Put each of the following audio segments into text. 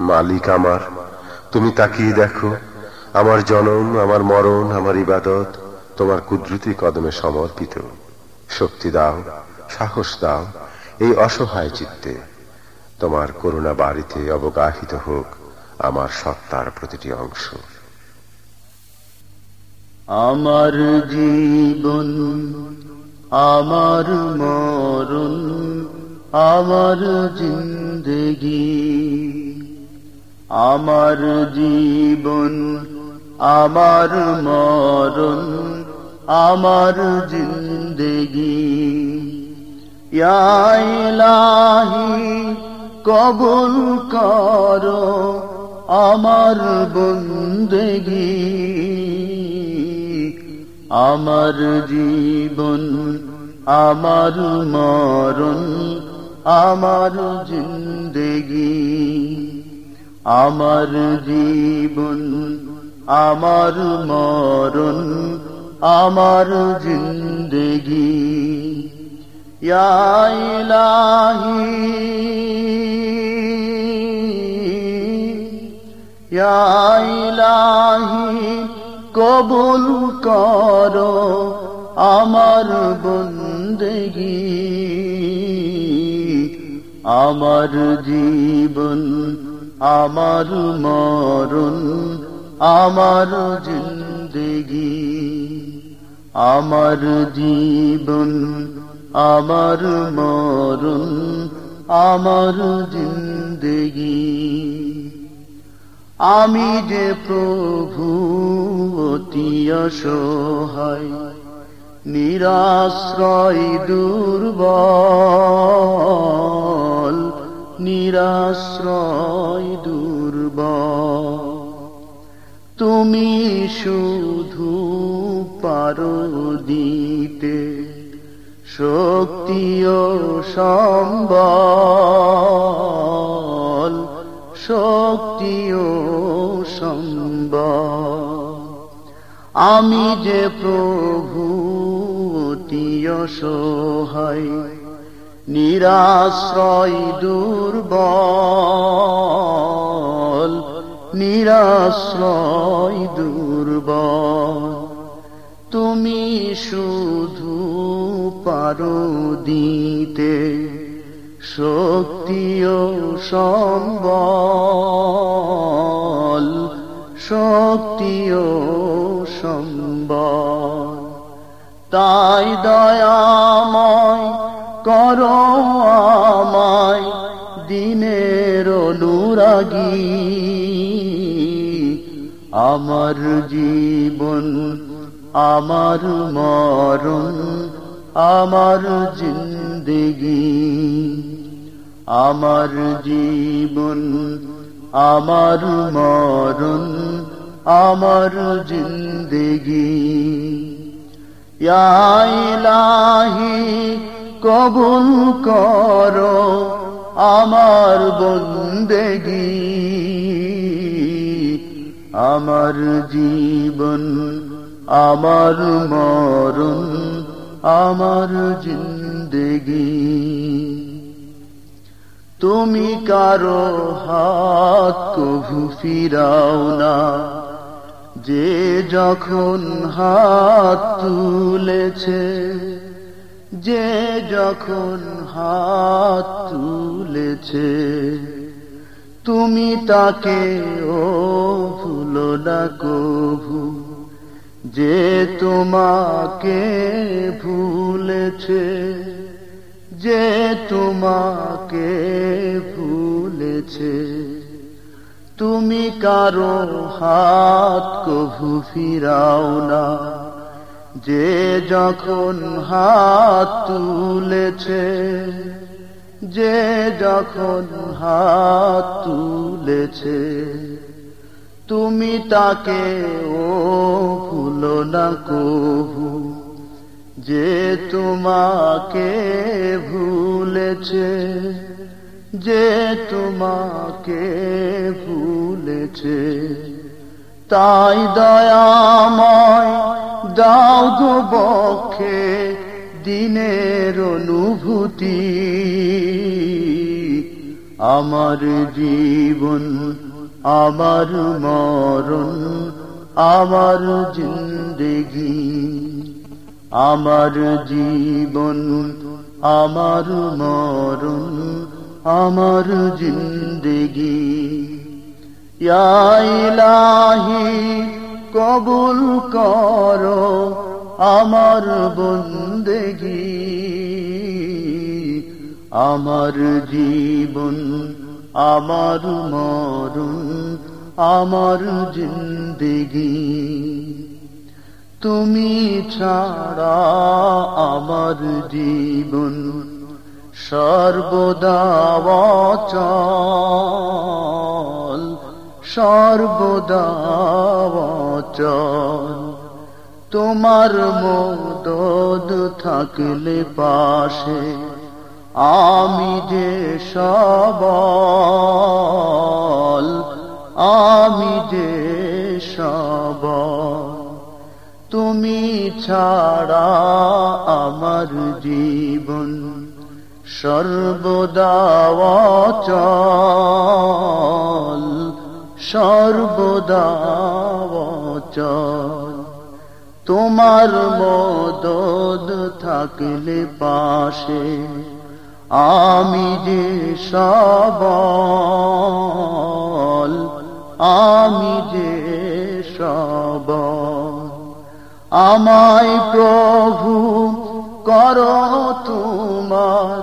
মালিক আমার, তুমি তাকিয়ে দেখো, আমার জনম, আমার মরণ, আমার ইবাদত, তোমার কুদরতি কদমে সমর্পিত। শক্তি দাও, সাহস দাও, এই অসহায় চিত্তে। তোমার করুণা বাড়িতে অবগাহিত হোক, আমার সত্তার প্রতিটি অংশ। আমার জীবন, আমার মরণ, আমার জিন্দগি। আমার জীবন, আমার মরণ, আমার জিন্দগি। ইলাহি, কবুল করো আমার বন্দেগি। আমার জীবন, আমার মরণ, আমার জিন্দগি। আমার জীবন আমার মরণ আমার জিন্দগি। ইলাহি ইলাহি কবুল করো আমার বন্দেগি। আমার জীবন আমার মরণ, আমার জিন্দগি, আমার জীবন, আমার মরণ, আমার জিন্দগি। আমি যে প্রভু, অতি অসহায়, নিরাশ্রয় দুর্বল। নিরাশ্রয় দুর্ব তুমি শুধু পারো দিতে শক্তি ও সম্বল শক্তি ও সম্বল। আমি যে প্রভু অসহায় নিরাশ্রয় দুর্বল নিরাশ্রয় দুর্বল। তুমি শুধু পারো দিতে শক্তি ও সম্বল, শক্তি ও সম্বল। তাই দয়াময় অনুরাগী। আমার জীবন, আমার মরণ, আমার জিন্দগি। আমার জীবন, আমার মরণ, আমার জিন্দগি। ইলাহি, কবুল করো। আমার বন্দেগি, আমার জীবন, আমার মরণ, আমার জিন্দগি। তুমি কারও হাত কভু ফিরাও না, যে যখন হাত তুলেছে যে যখন হাত তুলেছে, তুমি তাকে, ও ভুলো না কভু, যে তোমাকে ভুলেছে, যে তোমাকে ভুলেছে, তুমি কারও হাত কভু ফিরাও না। যে যখন হাত তুলেছে, যে যখন হাত তুলেছে, তুমি তাকে ও ভুলো না কভু, যে তোমাকে ভুলেছে, যে তোমাকে ভুলেছে, তাই দয়াময় দাও বক্ষে দিনের অনুভূতি। আমার জীবন, আমার মরণ, আমার জিন্দগি। আমার জীবন, আমার মরণ, আমার জিন্দগি। ইলাহি কবুল করো আমার বন্দেগি। আমার জীবন, আমার মরণ, আমার জিন্দগি। তুমি ছাড়া আমার জীবন সর্বদা সর্বদা চল তোমার মদদ থাকলে পাশে আমি যে সবল, আমি যে সবল। তুমি ছাড়া আমার জীবন সর্বদা চল সর্বদা চল। তোমার মদদ থাকলে পাশে আমি যে সবল, আমি যে সবল। আমায় প্রভু কর তোমার,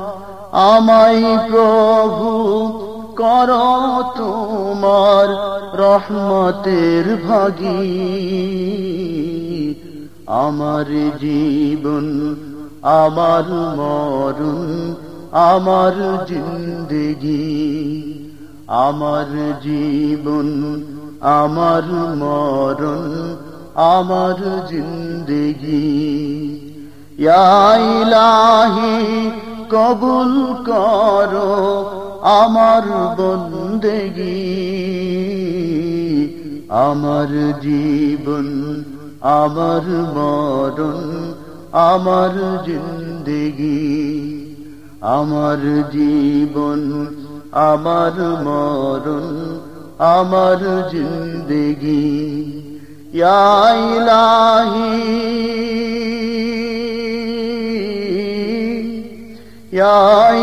আমায় প্রভু কর তোমার রহমতের ভাগি আমার জীবন, আমার মরণ, আমার জিন্দগি। আমার জীবন, আমার মরণ, আমার জিন্দগি। ইলাহি, কবুল করো আমার বন্দেগি, আমার জীবন, আমার মরণ, আমার জিন্দগি, আমার জীবন, আমার মরণ, আমার জিন্দগি। ইলাহি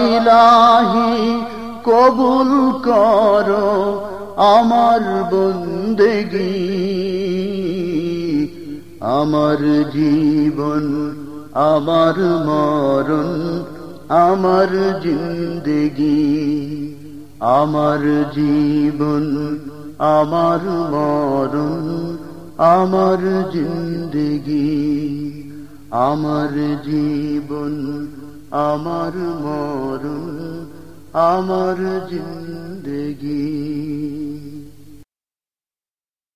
ইলাহি কবুল করো আমার বন্দেগী। আমার জীবন, আমার মরণ, আমার জিন্দগি। আমার জীবন, আমার মরণ, আমার জিন্দগি। আমার জীবন, আমার মরণ আমার জিন্দগি